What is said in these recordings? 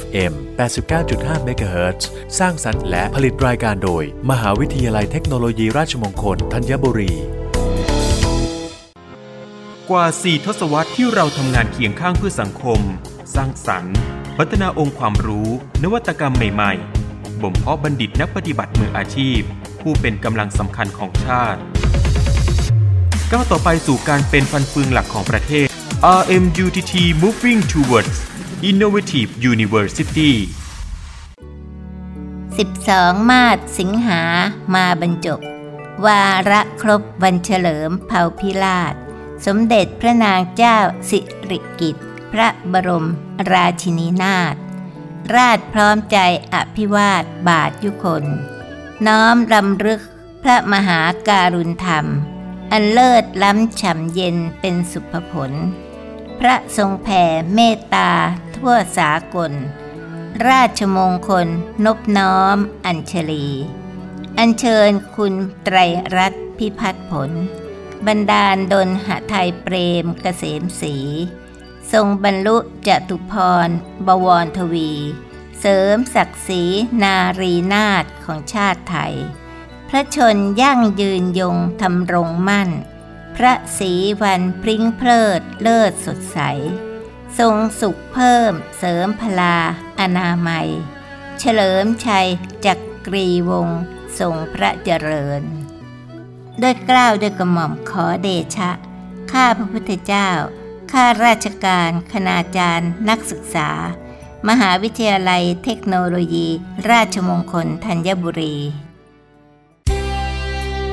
FM 89.5 MHz สร้างสรรค์และผลิตรายการโดย มหาวิทยาลัยเทคโนโลยีราชมงคลธัญบุรี กว่า 4 ทศวรรษที่เราทำงานเคียงข้างเพื่อสังคม สร้างสรรค์ พัฒนาองค์ความรู้ นวัตกรรมใหม่ๆ บ่มเพาะบัณฑิตนักปฏิบัติมืออาชีพ ผู้เป็นกำลังสำคัญของชาติก้าวต่อไปสู่การเป็นฟันเฟืองหลักของประเทศ RMUTT Moving Towards Innovative University 12 มาศสิงหามาบรรจบ วาระครบวันเฉลิมเผาพิราช สมเด็จพระนางเจ้าสิริกิติ์พระบรมราชินีนาถราชพร้อมใจอภิวาทบาทยุคน น้อมรำลึกพระมหาการุณธรรม อันเลิศล้ำฉ่ำเย็นเป็นสุภผล พระทรงแผ่เมตตา ทั่วสากล ราชมงคล นบน้อม อัญชลี อัญเชิญคุณไตรรัตน์พิพัฒผล บรรดาลดลหไทยเปรมเกษมศรีทรงบรรลุจตุพร บวรทวี เสริมศักดิ์ศรีนารีนาถของชาติไทย พระชนยั่งยืนยงทำรงมั่น พระศรีวันพริ้งเพลิดเลิศสดใส ทรงสุขเพิ่มเสริมพลา อนามัย เฉลิมชัยจักกรีวงศ์ทรงพระเจริญด้วยกล้าวด้วยกระหม่อมขอเดชะ ข้าพระพุทธเจ้า ข้าราชการ คณาจารย์ นักศึกษา มหาวิทยาลัยเทคโนโลยี ราชมงคลธัญบุรี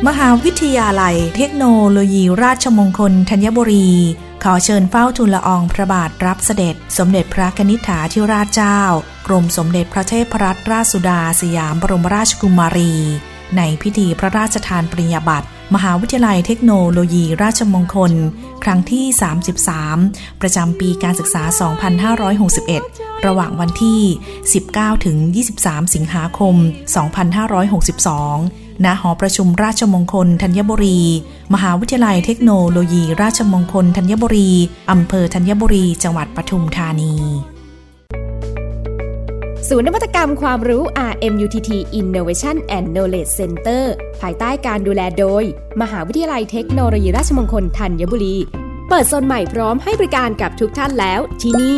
มหาวิทยาลัยเทคโนโลยีราชมงคลธัญบุรี ขอเชิญเฝ้าทูลละอองพระบาทรับเสด็จ สมเด็จพระนิษฐาธิราชเจ้า กรมสมเด็จพระเทพรัตนราชสุดาสยามบรมราชกุมารี ในพิธีพระราชทานปริญญาบัตรมหาวิทยาลัยเทคโนโลยีราชมงคล ครั้งที่ 33 ประจำปีการศึกษา 2561 ระหว่างวันที่ 19 ถึง 23 สิงหาคม 2562 ณหอประชุมราชมงคลธัญบุรี มหาวิทยาลัยเทคโนโลยี ราชมงคลธัญบุรี อำเภอธัญบุรี จังหวัดปทุมธานี ศูนย์นวัตกรรมความรู้ RMUTT Innovation and Knowledge Center ภายใต้การดูแลโดย มหาวิทยาลัยเทคโนโลยีราชมงคลธัญบุรี เปิดโซนใหม่พร้อมให้บริการกับทุกท่านแล้วที่นี่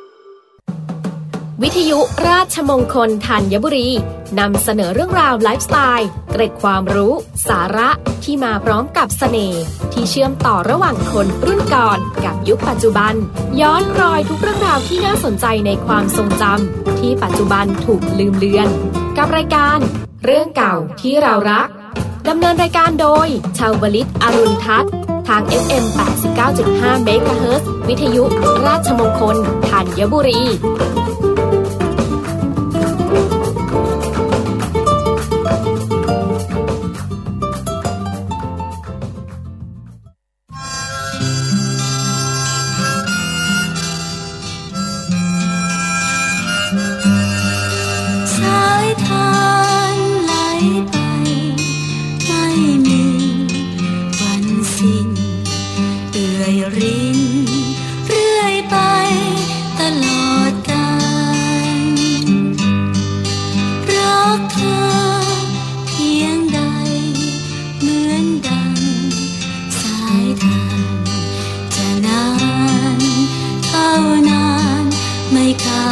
วิทยุราชมงคลธัญบุรี นำเสนอเรื่องราวไลฟ์สไตล์ เกร็ดความรู้ สาระที่มาพร้อมกับเสน่ห์ที่เชื่อมต่อระหว่างคนรุ่นก่อนกับยุคปัจจุบัน ย้อนรอยทุกเรื่องราวที่น่าสนใจในความทรงจำที่ปัจจุบันถูกลืมเลือน กับรายการ เรื่องเก่าที่เรารักดำเนินรายการโดยชาวลิตอรุณทัศน์ทาง FM 89.5 MHz วิทยุราชมงคลธัญบุรี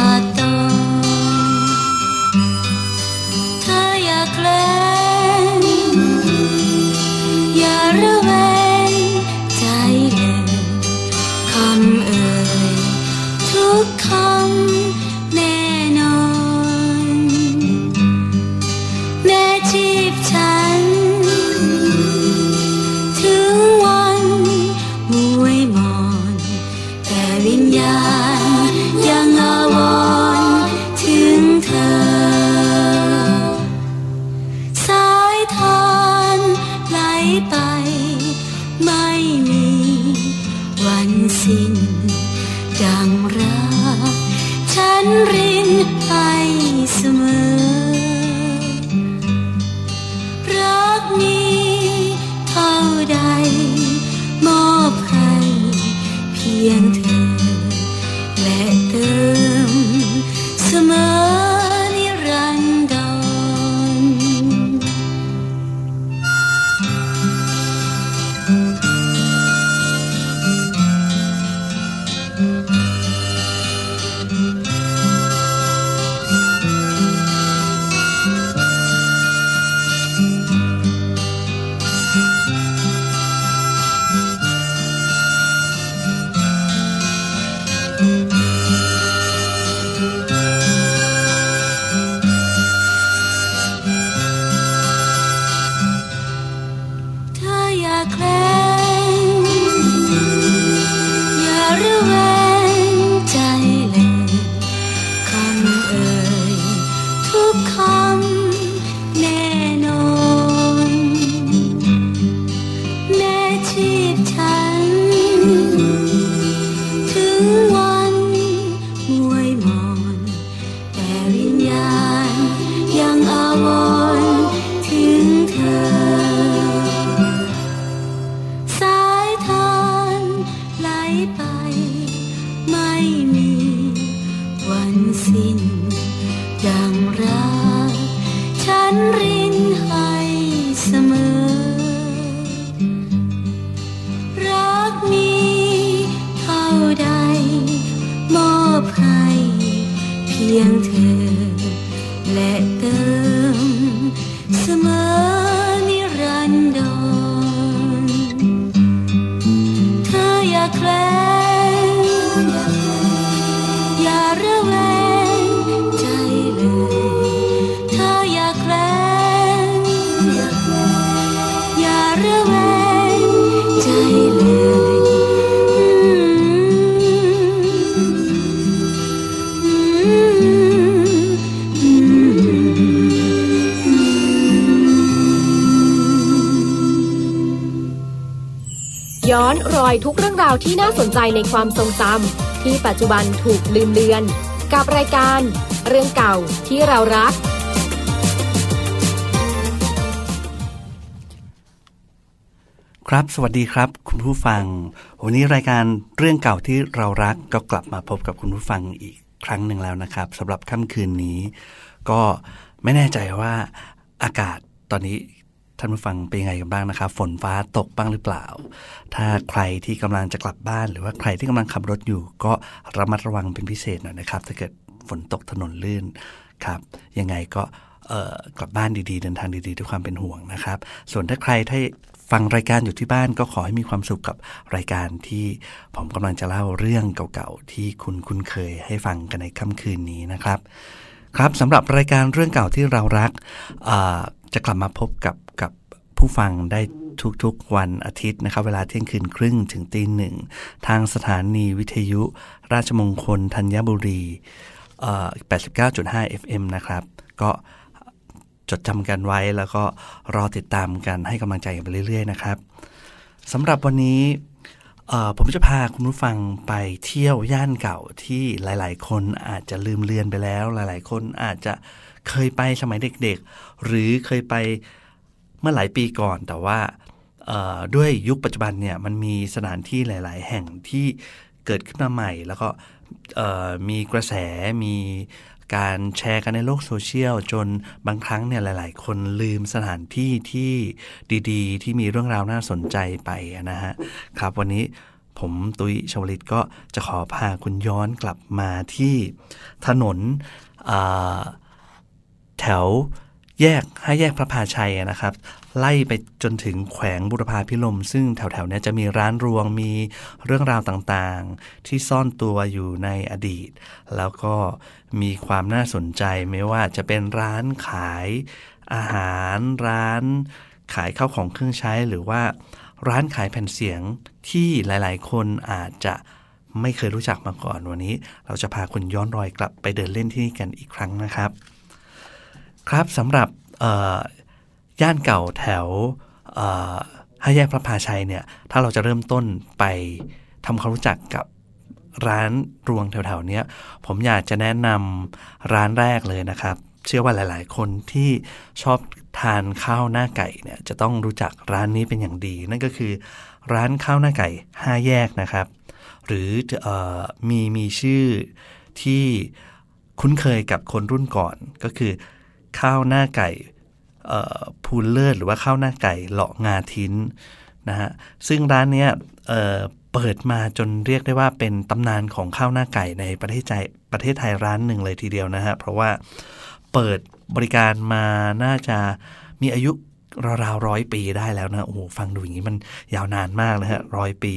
ไทุ อยทุกเรื่องราวที่น่าสนใจในความทรงจำที่ปัจจุบันถูกลืมเลือน กับรายการ เรื่องเก่าที่เรารัก ครับ สวัสดีครับ คุณผู้ฟัง วันนี้รายการเรื่องเก่าที่เรารักก็กลับมาพบกับคุณผู้ฟังอีกครั้งหนึ่งแล้วนะครับสำหรับค่ำคืนนี้ ก็ไม่แน่ใจว่าอากาศตอนนี้ ท่านผู้ฟังเป็นยังไงกันบ้างนะครับ ฝนฟ้าตกบ้างหรือเปล่า ถ้าใครที่กำลังจะกลับบ้าน หรือว่าใครที่กำลังขับรถอยู่ ก็ระมัดระวังเป็นพิเศษหน่อยนะครับ ถ้าเกิดฝนตกถนนลื่นครับยังไงก็กลับบ้านดีๆ เดินทางดีๆ ด้วยความเป็นห่วงนะครับ ส่วนถ้าใครที่ฟังรายการอยู่ที่บ้านก็ขอให้มีความสุขกับรายการที่ผมกำลังจะเล่าเรื่องเก่าๆ ที่คุณคุ้นเคยให้ฟังกันในค่ำคืนนี้นะครับ ครับสำหรับรายการเรื่องเก่าที่เรารักจะกลับมาพบกับ ผู้ฟังได้ทุกๆวันอาทิตย์นะครับ เวลาเที่ยงคืนครึ่งถึงตีหนึ่ง ทางสถานีวิทยุ ราชมงคลธัญบุรี89.5 FM นะครับ ก็จดจำกันไว้แล้วก็รอติดตามกันให้กำลังใจกันไปเรื่อย ๆ นะครับสำหรับวันนี้ผมจะพาคุณผู้ฟังไปเที่ยวย่านเก่าที่หลาย ๆ คนอาจจะลืมเลือนไปแล้ว หลาย ๆ คนอาจจะเคยไปสมัยเด็ก ๆ หรือเคยไป เมื่อหลายปีก่อน แต่ว่าด้วยยุคปัจจุบันเนี่ยมันมีสถานที่หลาย ๆ แห่งที่เกิดขึ้นมาใหม่ แล้วก็มีกระแสมีการแชร์กันในโลกโซเชียล จนบางครั้งเนี่ยหลาย ๆ คนลืมสถานที่ที่ดีๆ ที่มีเรื่องราวน่าสนใจไปนะฮะครับวันนี้ผมตุ้ยชวลิตก็จะขอพาคุณย้อนกลับมาที่ถนนแถว แยกห้าแยกพระพาชัยนะครับ ไล่ไปจนถึงแขวงบุรพาพิลม ซึ่งแถวๆนี้จะมีร้านรวงมีเรื่องราวต่างๆ ที่ซ่อนตัวอยู่ในอดีต แล้วก็มีความน่าสนใจไม่ว่าจะเป็นร้านขายอาหารร้านขายข้าวของเครื่องใช้หรือว่าร้านขายแผ่นเสียงที่หลายๆ คนอาจจะไม่เคยรู้จักมาก่อนวันนี้ เราจะพาคุณย้อนรอยกลับไปเดินเล่นที่นี่กันอีกครั้งนะครับ ครับสำหรับย่านเก่าแถวห้าแยกพระพาชัยเนี่ยถ้าเราจะเริ่มต้นไปทำความรู้จักกับร้านรวงแถวๆนี้ผมอยากจะแนะนำร้านแรกเลยนะครับ เชื่อว่าหลายๆ คนที่ชอบทานข้าวหน้าไก่เนี่ยจะต้องรู้จักร้านนี้เป็นอย่างดี นั่นก็คือร้านข้าวหน้าไก่ห้าแยกนะครับ หรือออมีมีชื่อที่คุ้นเคยกับคนรุ่นก่อนก็คือ ข้าวหน้าไก่พูนเลิศหรือว่าข้าวหน้าไก่เลาะงาทิ้นนะฮะซึ่งร้านเนี้ยเเปิดมาจนเรียกได้ว่าเป็นตำนานของข้าวหน้าไก่ในประเทศใจประเทศไทยร้านหนึ่งเลยทีเดียวนะฮะเพราะว่าเปิดบริการมาน่าจะมีอายุราวๆร้อยปีได้แล้วนะโอ้โหฟังดูอย่างนี้มันยาวนานมากนะฮะร้อยปี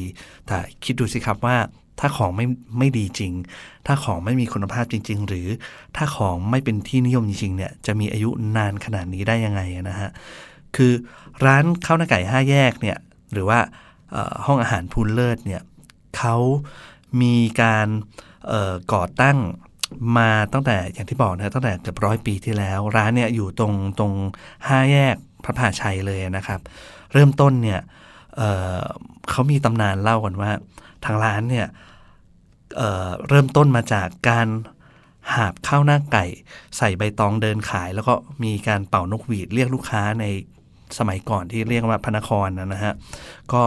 แต่คิดดูสิครับว่า ถ้าของไม่ไม่ดีจริง ถ้าของไม่มีคุณภาพจริง ๆ หรือถ้าของไม่เป็นที่นิยมจริงๆเนี่ยจะมีอายุนานขนาดนี้ได้ยังไงนะฮะ คือร้านข้าวหน้าไก่ห้าแยกเนี่ยหรือว่าห้องอาหารพูนเลิศเนี่ยเขามีการก่อตั้งมาตั้งแต่อย่างที่บอกนะตั้งแต่เกือบร้อยปีที่แล้ว ร้านเนี่ยอยู่ตรงตรงห้าแยกพระผาชัยเลยนะครับ เริ่มต้นเนี่ยเเขามีตำนานเล่ากันว่า ทางร้านเนี่ยเเริ่มต้นมาจากการหาบข้าวหน้าไก่ ใส่ใบตองเดินขาย แล้วก็มีการเป่านกหวีดเรียกลูกค้าในสมัยก่อนที่เรียกว่าพระนครนะฮะ ก็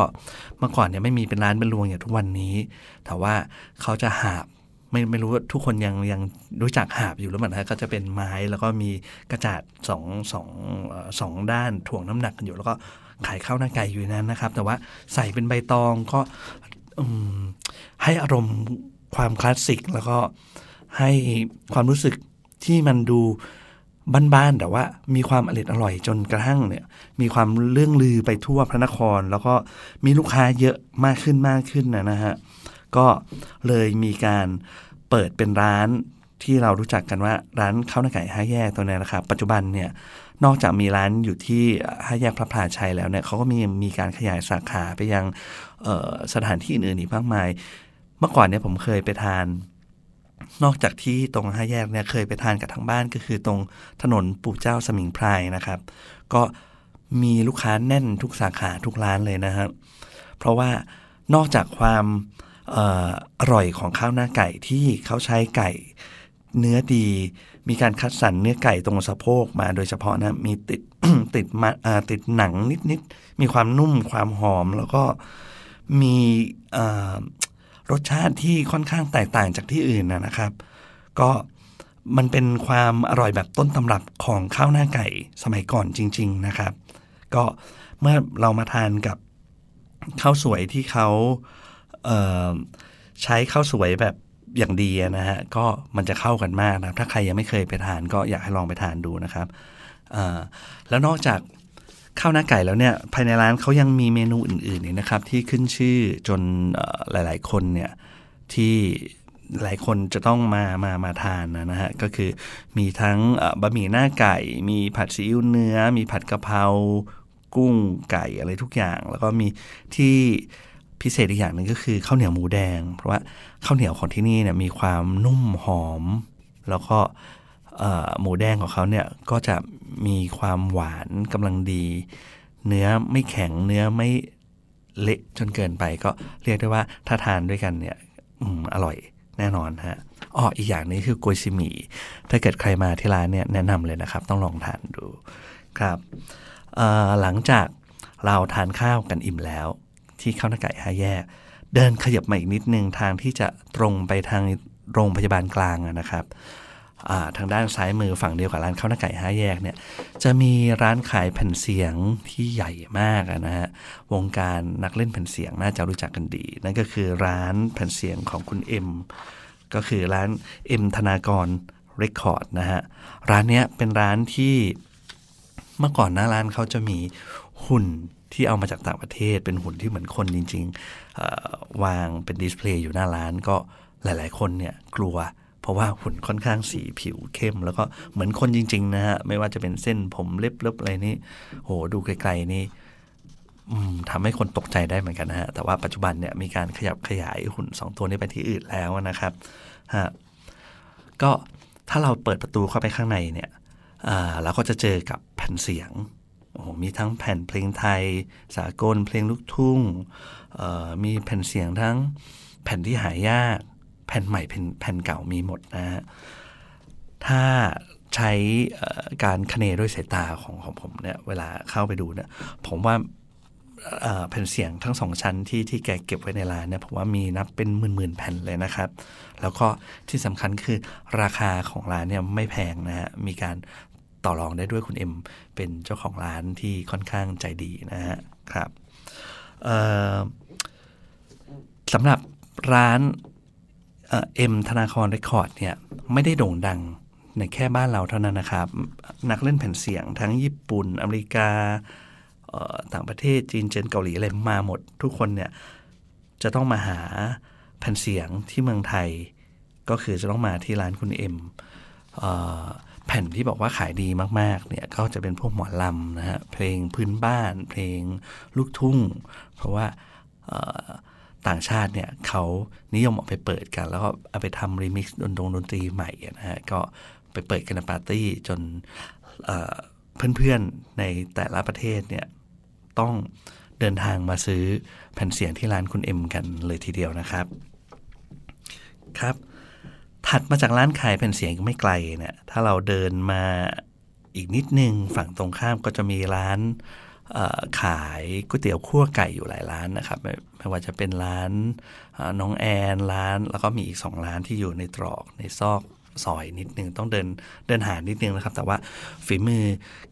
เมื่อก่อนเนี่ยไม่มีเป็นร้านเป็นรวงอย่างทุกวันนี้ แต่ว่าเขาจะหาบไม่ไม่รู้ว่าทุกคนยังยังรู้จักหาบอยู่หรือเปล่านะก็จะเป็นไม้แล้วก็มีกระจาดสองสองสองด้านถ่วงน้ำหนักกันอยู่ แล้วก็ขายข้าวหน้าไก่อยู่นั้นนะครับ แต่ว่าใส่เป็นใบตองก็ ให้อารมณ์ความคลาสสิก แล้วก็ให้ความรู้สึกที่มันดูบ้านๆแต่ว่ามีความอร่อยอร่อยจนกระทั่งเนี่ย มีความเรื่องลือไปทั่วพระนคร แล้วก็มีลูกค้าเยอะมากขึ้นมากขึ้นนะนะฮะก็เลยมีการเปิดเป็นร้านที่เรารู้จักกันว่าร้านข้าวหน้าไก่ห้าแยกตัวนี้นะครับปัจจุบันเนี่ยนอกจากมีร้านอยู่ที่ห้าแยกพระพลาชัยแล้วเนี่ยเขาก็มีมีการขยายสาขาไปยัง สถานที่อื่นอีกมากมาย เมื่อก่อนเนี่ยผมเคยไปทาน นอกจากที่ตรงห้าแยกเนี่ยเคยไปทานกับทางบ้านก็คือตรงถนนปู่เจ้าสมิงพรายนะครับ ก็มีลูกค้าแน่นทุกสาขาทุกร้านเลยนะครับ เพราะว่านอกจากความอร่อยของข้าวหน้าไก่ที่เขาใช้ไก่เนื้อดี มีการคัดสรรเนื้อไก่ตรงสะโพกมาโดยเฉพาะนะ มีติดติดมาติดหนังนิดๆ มีความนุ่มความหอมแล้วก็ มีรสชาติที่ค่อนข้างแตกต่างจากที่อื่นนะครับ ก็มันเป็นความอร่อยแบบต้นตำรับของข้าวหน้าไก่สมัยก่อนจริง ๆนะครับ ก็เมื่อเรามาทานกับข้าวสวยที่เขาใช้ข้าวสวยแบบอย่างดีนะฮะก็มันจะเข้ากันมากนะถ้าใครยังไม่เคยไปทานก็อยากให้ลองไปทานดูนะครับแล้วนอกจาก ข้าวหน้าไก่แล้วเนี่ยภายในร้านเขายังมีเมนูอื่นๆนี่นะครับ ที่ขึ้นชื่อจนหลาย ๆ คนเนี่ยที่หลายคนจะต้องมามามาทานนะฮะก็คือมีทั้งบะหมี่หน้าไก่ มีผัดซีอิ๊วเนื้อ มีผัดกะเพรากุ้งไก่อะไรทุกอย่าง แล้วก็มีที่พิเศษอีกอย่างหนึ่งก็คือข้าวเหนียวหมูแดง เพราะว่าข้าวเหนียวของที่นี่เนี่ยมีความนุ่มหอม แล้วก็หมูแดงของเขาเนี่ยก็จะ มีความหวานกำลังดี เนื้อไม่แข็งเนื้อไม่เละจนเกินไปก็เรียกได้ว่าถ้าทานด้วยกันเนี่ยอร่อยแน่นอนฮะอ๋ออีกอย่างนี้คือกวยซิมีถ้าเกิดใครมาที่ร้านเนี่ยแนะนำเลยนะครับ ต้องลองทานดูครับหลังจากเราทานข้าวกันอิ่มแล้ว ที่ข้าวหน้าไก่ห้าแยก เดินขยับมาอีกนิดนึงทางที่จะตรงไปทางโรงพยาบาลกลางนะครับ ทางด้านซ้ายมือฝั่งเดียวกับร้านข้าวหน้าไก่ห้าแยกเนี่ยจะมีร้านขายแผ่นเสียงที่ใหญ่มากนะฮะวงการนักเล่นแผ่นเสียงน่าจะรู้จักกันดี นั่นก็คือร้านแผ่นเสียงของคุณเอ็มก็คือร้านเอ็มธนากรเรคคอร์ดนะฮะร้านเนี้ยเป็นร้านที่เมื่อก่อนหน้าร้านเขาจะมีหุ่นที่เอามาจากต่างประเทศเป็นหุ่นที่เหมือนคนจริงๆวางเป็นดิสเพลย์อยู่หน้าร้านก็หลายๆ คนเนี่ยกลัว เพราะว่าหุ่นค่อนข้างสีผิวเข้ม แล้วก็เหมือนคนจริง ๆ นะฮะ ไม่ว่าจะเป็นเส้นผมเล็บเล็บอะไรนี่โหดูไกลๆนี่ทำให้คนตกใจได้เหมือนกันนะฮะ แต่ว่าปัจจุบันเนี่ยมีการขยับขยายหุ่นสองตัวนี้ไปที่อื่นแล้วนะครับฮะก็ถ้าเราเปิดประตูเข้าไปข้างในเนี่ยเราก็จะเจอกับแผ่นเสียงโอ้โหมีทั้งแผ่นเพลงไทย สากลเพลงลูกทุ่งมีแผ่นเสียงทั้งแผ่นที่หายาก แผ่นใหม่แผ่นเก่ามีหมดนะฮะถ้าใช้การคเนด้วยสายตาของของผมเนี่ยเวลาเข้าไปดูเนี่ยผมว่าแผ่นเสียงทั้งสองชั้นที่ที่แกเก็บไว้ในร้านเนี่ยผมว่ามีนับเป็นหมื่นๆแผ่นเลยนะครับ แล้วก็ที่สำคัญคือราคาของร้านเนี่ยไม่แพงนะฮะมีการต่อรองได้ด้วยคุณเอ็มเป็นเจ้าของร้านที่ค่อนข้างใจดีนะฮะครับสำหรับร้าน เอ็มธนาคารเรคคอร์ดเนี่ยไม่ได้โด่งดังในแค่บ้านเราเท่านั้นนะครับ นักเล่นแผ่นเสียงทั้งญี่ปุ่น อเมริกาต่างประเทศจีนเจนเกาหลีอะไรมาหมด ทุกคนเนี่ยจะต้องมาหาแผ่นเสียงที่เมืองไทย ก็คือจะต้องมาที่ร้านคุณเอ็มแผ่นที่บอกว่าขายดีมากๆ เนี่ยก็จะเป็นพวกหมอลำนะฮะเพลงพื้นบ้าน เพลงลูกทุ่ง เพราะว่า ต่างชาติเนี่ยเขานิยมเอาไปเปิดกัน แล้วก็เอาไปทำรีมิกซ์ดนตรงดนตรีใหม่นะฮะก็ไปเปิดกันในปาร์ตี้จนเพื่อนๆในแต่ละประเทศเนี่ยต้องเดินทางมาซื้อแผ่นเสียงที่ร้านคุณเอ็มกันเลยทีเดียวนะครับครับ ถัดมาจากร้านขายแผ่นเสียงไม่ไกลเนี่ยถ้าเราเดินมาอีกนิดนึงฝั่งตรงข้ามก็จะมีร้านขายก๋วยเตี๋ยวคั่วไก่อยู่หลายร้านนะครับ ไม่ว่าจะเป็นร้านน้องแอนร้าน แล้วก็มีอีกสองร้านที่อยู่ในตรอกในซอกซอยนิดนึงต้องเดินเดินหานิดนึงนะครับ แต่ว่าฝีมือ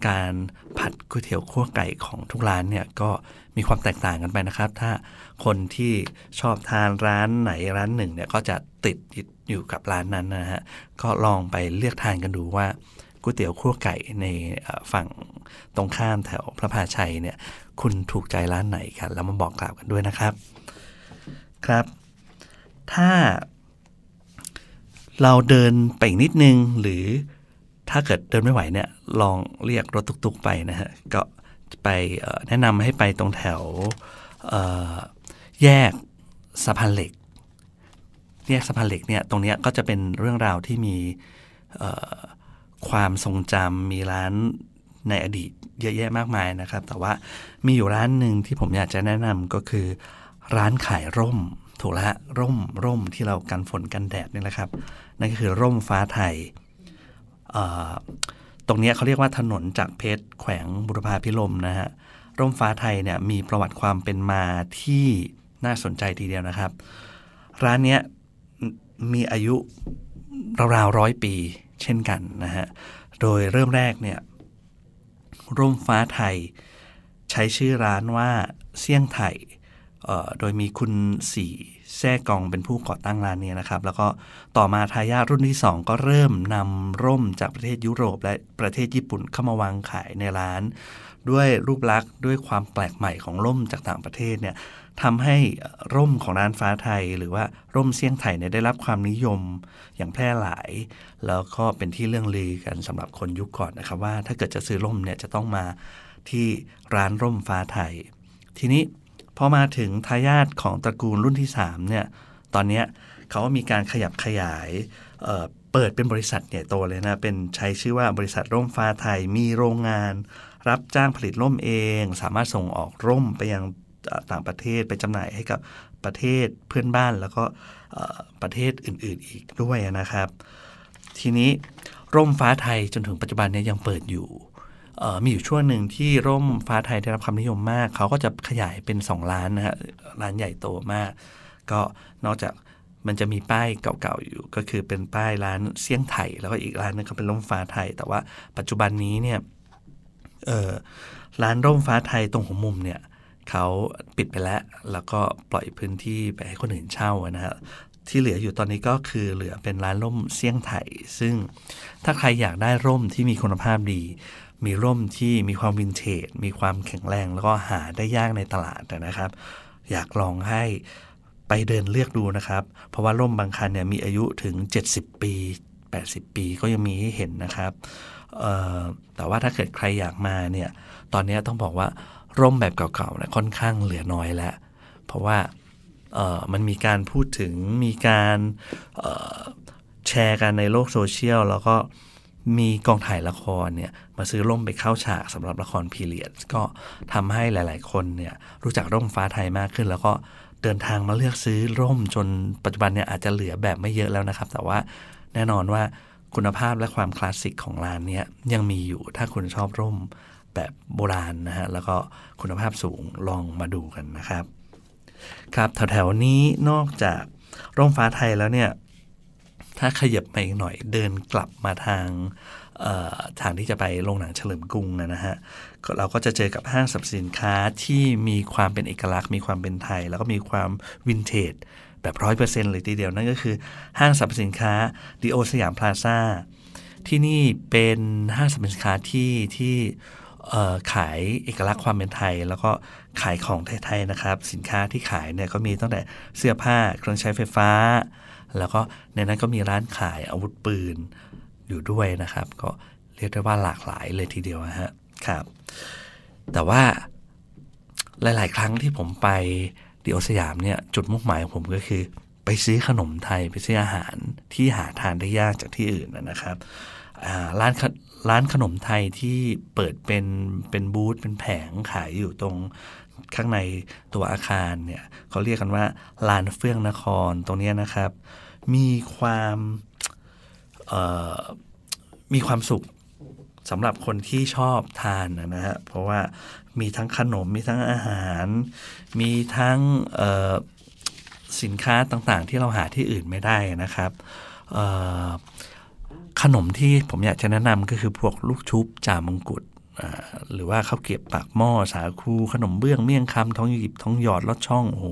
การผัดก๋วยเตี๋ยวคั่วไก่ของทุกร้านเนี่ยก็มีความแตกต่างกันไปนะครับ ถ้าคนที่ชอบทานร้านไหนร้านหนึ่งเนี่ยก็จะติดอยู่กับร้านนั้นนะฮะก็ลองไปเลือกทานกันดูว่าก๋วยเตี๋ยวคั่วไก่ในฝั่งตรงข้ามแถวพระพาชัยเนี่ย คุณถูกใจร้านไหนกัน แล้วมาบอกกล่าวกันด้วยนะครับครับ ถ้าเราเดินไปอีกนิดนึง หรือถ้าเกิดเดินไม่ไหวเนี่ย ลองเรียกรถตุกๆไปนะฮะก็ไปแนะนำให้ไปตรงแถวแยกสะพานเหล็กแยกสะพานเหล็กเนี่ยตรงนี้ก็จะเป็นเรื่องราวที่มีความทรงจำมีร้านในอดีต เยอะแยะมากมายนะครับ แต่ว่ามีอยู่ร้านหนึ่งที่ผมอยากจะแนะนำก็คือ ร้านขายร่ม ถูกแล้วร่มร่มที่เรากันฝนกันแดดนี่แหละครับ นั่นก็คือร่มฟ้าไทยตรงนี้เขาเรียกว่าถนนจากเพชรแขวงบุรพาพิลมนะฮะร่มฟ้าไทยเนี่ยมีประวัติความเป็นมาที่น่าสนใจทีเดียวนะครับ ร้านนี้มีอายุราวๆร้อยปีเช่นกันนะฮะโดยเริ่มแรกเนี่ย ร่มฟ้าไทย ใช้ชื่อร้านว่าเสี่ยงไทยโดยมีคุณสีแซ่กองเป็นผู้ก่อตั้งร้านนี้นะครับ แล้วก็ต่อมาทายาทรุ่นที่ 2 ก็เริ่มนำร่มจากประเทศยุโรปและประเทศญี่ปุ่นเข้ามาวางขายในร้าน ด้วยรูปลักษณ์ด้วยความแปลกใหม่ของร่มจากต่างประเทศเนี่ย ทำให้ร่มของร้านฟ้าไทย หรือว่าร่มเซี่ยงไทยเนี่ยได้รับความนิยมอย่างแพร่หลาย แล้วก็เป็นที่เรื่องลือกันสำหรับคนยุคก่อนนะครับว่าถ้าเกิดจะซื้อร่มเนี่ยจะต้องมาที่ร้านร่มฟ้าไทย ทีนี้พอมาถึงทายาทของตระกูลรุ่นที่3เนี่ยตอนนี้เขามีการขยับขยายเเปิดเป็นบริษัทใหญ่โตเลยนะ เป็นใช้ชื่อว่าบริษัทร่มฟ้าไทยมีโรงงาน รับจ้างผลิตร่มเอง สามารถส่งออกร่มไปยัง ต่างประเทศไปจำหน่ายให้กับประเทศเพื่อนบ้านแล้วก็ประเทศอื่นๆอีกด้วยนะครับ ทีนี้ร่มฟ้าไทยจนถึงปัจจุบันนี้ยังเปิดอยู่มีอยู่ช่วงหนึ่งที่ร่มฟ้าไทยได้รับความนิยมมาก เขาก็จะขยายเป็น2ร้านนะฮะร้านใหญ่โตมาก ก็นอกจากมันจะมีป้ายเก่าๆอยู่ ก็คือเป็นป้ายร้านเซี่ยงไทยแล้วก็อีกร้านนึงก็เป็นร่มฟ้าไทย แต่ว่าปัจจุบันนี้เนี่ยร้านร่มฟ้าไทยตรงหัวมุมเนี่ย เขาปิดไปแล้ว แล้วก็ปล่อยพื้นที่ไปให้คนอื่นเช่านะฮะที่เหลืออยู่ตอนนี้ก็คือเหลือเป็นร้านร่มเซี่ยงไทยซึ่งถ้าใครอยากได้ร่มที่มีคุณภาพดี มีร่มที่มีความวินเทจ มีความแข็งแรง แล้วก็หาได้ยากในตลาดนะครับ อยากลองให้ไปเดินเลือกดูนะครับ เพราะว่าร่มบางคันเนี่ยมีอายุถึง 70 ปี 80 ปีก็ยังมีให้เห็นนะครับแต่ว่าถ้าเกิดใครอยากมาเนี่ย ตอนนี้ต้องบอกว่า ร่มแบบเก่าๆนี่ยค่อนข้างเหลือน้อยแล้ว เพราะว่ามันมีการพูดถึงมีการแชร์กันในโลกโซเชียล แล้วก็มีกองถ่ายละครเนี่ยมาซื้อร่มไปเข้าฉากสำหรับละครพีเรียดก็ทำให้หลาย ๆ คนเนี่ยรู้จักร่มฟ้าไทยมากขึ้น แล้วก็เดินทางมาเลือกซื้อร่มจนปัจจุบันเนี่ยอาจจะเหลือแบบไม่เยอะแล้วนะครับ แต่ว่าแน่นอนว่าคุณภาพและความคลาสสิกของร้านเนี้ยยังมีอยู่ถ้าคุณชอบร่ม แบบโบราณนะฮะแล้วก็คุณภาพสูงลองมาดูกันนะครับ ครับแถวๆนี้นอกจากร่มฟ้าไทยแล้วเนี่ยถ้าขยับมาอีกหน่อยเดินกลับมาทางทางที่จะไปโรงหนังเฉลิมกรุงนะฮะเราก็จะเจอกับห้างสรรพสินค้าที่มีความเป็นเอกลักษณ์ มีความเป็นไทย แล้วก็มีความวินเทจแบบร้อยเปอร์เซ็นต์เลยทีเดียว นั่นก็คือห้างสรรพสินค้าดีโอสยามพลาซ่าที่นี่เป็นห้างสรรพสินค้าที่ที่ ขายเอกลักษณ์ความเป็นไทย แล้วก็ขายของไทยๆนะครับ สินค้าที่ขายเนี่ยก็มีตั้งแต่เสื้อผ้าเครื่องใช้ไฟฟ้า แล้วก็ในนั้นก็มีร้านขายอาวุธปืนอยู่ด้วยนะครับ ก็เรียกได้ว่าหลากหลายเลยทีเดียวฮะครับ แต่ว่าหลาย ๆ ครั้งที่ผมไปดิโอสยามเนี่ยจุดมุ่งหมายของผมก็คือ ไปซื้อขนมไทยไปซื้ออาหารที่หาทานได้ยากจากที่อื่นนะครับร้าน ร้านขนมไทยที่เปิดเป็นเป็นบูธเป็นแผงขายอยู่ตรงข้างในตัวอาคารเนี่ยเขาเรียกกันว่าลานเฟื่องนครตรงนี้นะครับ มีความมีความสุขสำหรับคนที่ชอบทานนะฮะเพราะว่ามีทั้งขนมมีทั้งอาหาร มีทั้งสินค้าต่างๆ ที่เราหาที่อื่นไม่ได้นะครับ ขนมที่ผมอยากจะแนะนำก็คือพวกลูกชุบจามงกุฎหรือว่าข้าวเกียบปากหม้อสาคูขนมเบื้องเมี่ยงคำท้องหยิบท้องหยอดลอดช่องโอ้โห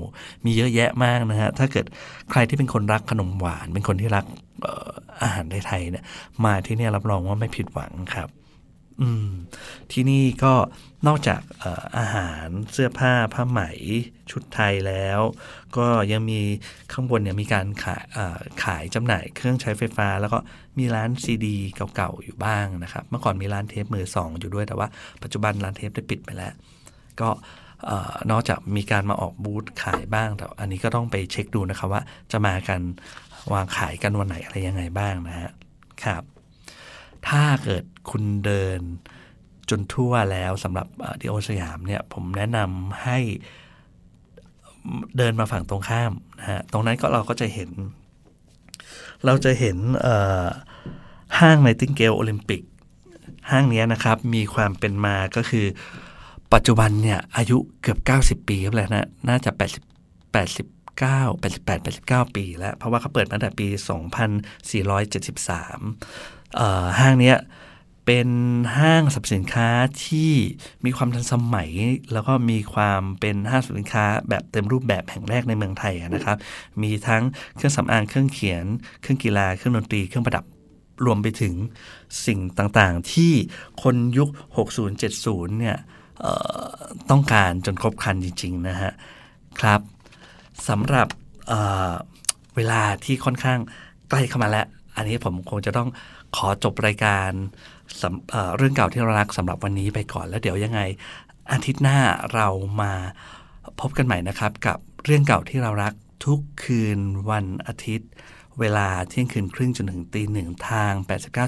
มีเยอะแยะมากนะฮะถ้าเกิดใครที่เป็นคนรักขนมหวาน เป็นคนที่รักอาหารไทยเนี่ยมาที่นี่รับรองว่าไม่ผิดหวังครับ อืมที่นี่ก็นอกจากอาหารเสื้อผ้าผ้าไหมชุดไทยแล้ว ก็ยังมีข้างบนเนี่ยมีการขายขายจำหน่ายเครื่องใช้ไฟฟ้า แล้วก็มีร้านซีดีเก่าๆอยู่บ้างนะครับ เมื่อก่อนมีร้านเทปมือสองอยู่ด้วยแต่ว่าปัจจุบันร้านเทปได้ปิดไปแล้ว ก็นอกจากมีการมาออกบูธขายบ้างแต่อันนี้ก็ต้องไปเช็คดูนะครับว่าจะมากันวางขายกันวันไหนอะไรยังไงบ้างนะฮะครับ ถ้าเกิดคุณเดินจนทั่วแล้วสำหรับดิโอลด์สยามเนี่ยผมแนะนำให้เดินมาฝั่งตรงข้ามนะฮะตรงนั้นก็เราก็จะเห็น เราจะเห็นห้างไนติงเกลโอลิมปิก ห้างนี้นะครับ มีความเป็นมาก็คือ ปัจจุบันเนี่ย อายุเกือบ 90 ปีแล้วนะน่าจะ 80 89 88 89 ปีแล้ว เพราะว่าเขาเปิดมาตั้งแต่ปี 2473 ห้างนี้เป็นห้างสรรพสินค้าที่มีความทันสมัย แล้วก็มีความเป็นห้างสรรพสินค้าแบบเต็มรูปแบบแห่งแรกในเมืองไทยนะครับ มีทั้งเครื่องสำอางเครื่องเขียน เครื่องกีฬาเครื่องดนตรีเครื่องประดับรวมไปถึงสิ่งต่างๆ ที่คนยุค 60-70 เนี่ยต้องการจนครบครันจริง ๆ นะฮะครับสำหรับเเวลาที่ค่อนข้างใกล้เข้ามาแล้ว อันนี้ผมคงจะต้อง ขอจบรายการเรื่องเก่าที่เรารักสำหรับวันนี้ไปก่อนแล้วเดี๋ยวยังไง อาทิตย์หน้าเรามาพบกันใหม่นะครับ กับเรื่องเก่าที่เรารักทุกคืนวันอาทิตย์ เวลาเที่ยงคืนครึ่งจนถึงตีหนึ่งทาง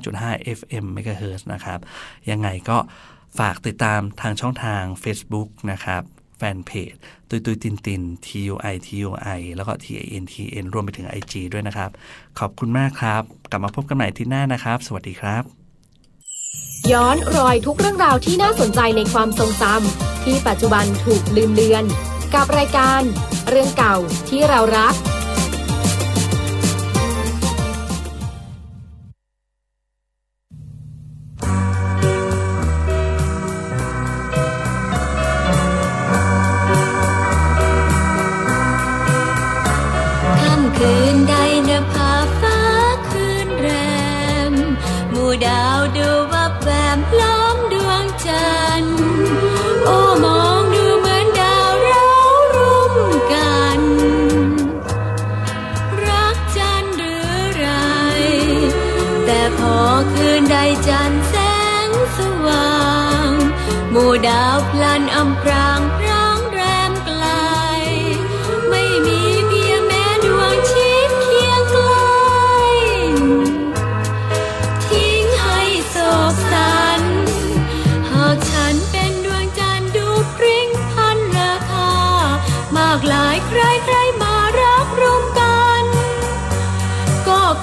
89.5 FM MHz นะครับ ยังไงก็ฝากติดตามทางช่องทาง Facebook นะครับ แฟนเพจตุยตุยตินติน T U I T U I แล้วก็ T I N T N รวมไปถึง IG ด้วยนะครับ ขอบคุณมากครับ กลับมาพบกันใหม่ที่หน้านะครับ สวัสดีครับ ย้อนรอยทุกเรื่องราวที่น่าสนใจในความทรงจำที่ปัจจุบันถูกลืมเลือน กับรายการ เรื่องเก่าที่เรารัก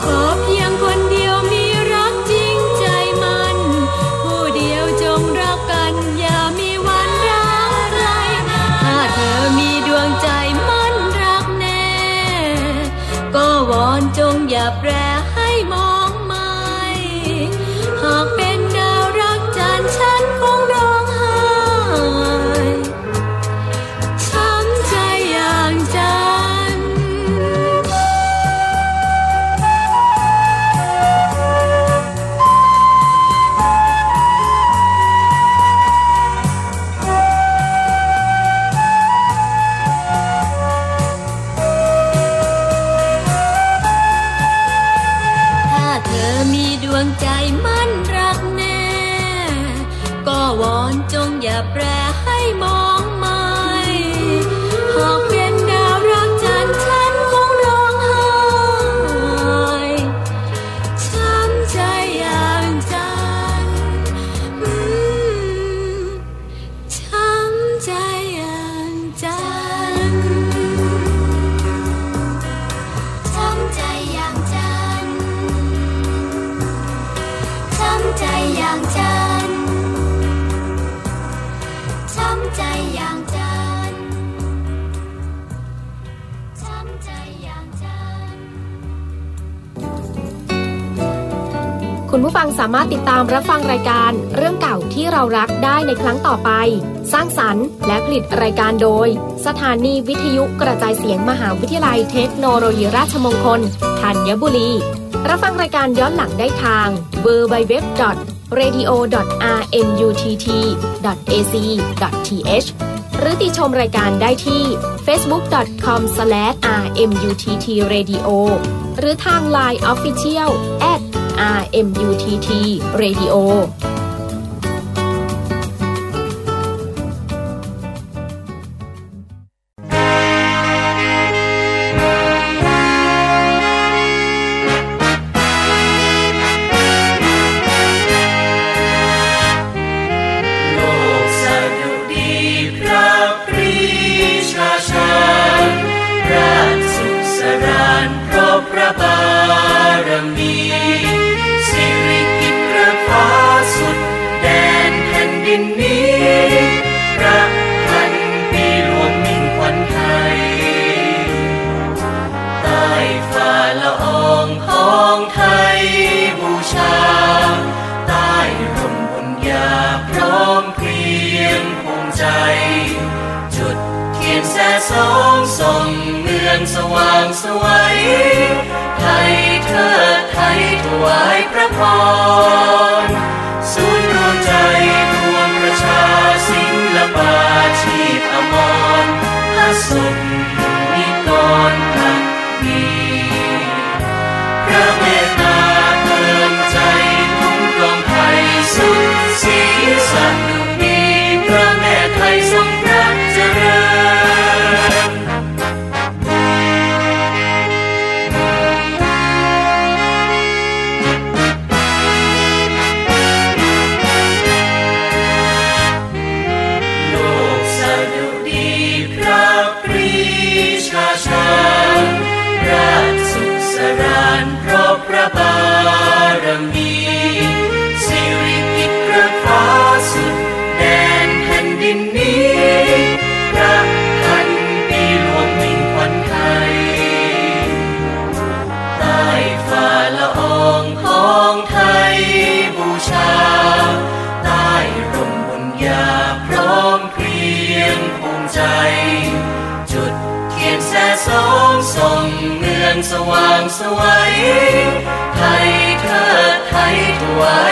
ขอเพียงคนเดียวมีรักจริงใจมัน ผู้เดียวจงรักกัน อย่ามีวันรักใครถ้าเธอมีดวงใจมันรักแน่ ก็วนจงอย่าแปรามารถติดตามรับฟังรายการเรื่องเก่าที่เรารักได้ในครั้งต่อไป สร้างสรรค์และผลิตรายการโดย สถานีวิทยุกระจายเสียงมหาวิทยาลัยเทคโนโลยีราชมงคลธัญบุรี รับฟังรายการย้อนหลังได้ทาง www.radio.rmutt.ac.th หรือติชมรายการได้ที่ facebook.com/rmuttradio หรือทาง Line Official rmuttradio ใจ จุดเทียนแสสองส่องเมืองสว่างสวัยไทยเธอไทยถวายพระพรศูนย์รวมใจรวมประชาศิลปาชีพอมรพระสุขนิกรพักดี สวยไทยเธอไทยถวาย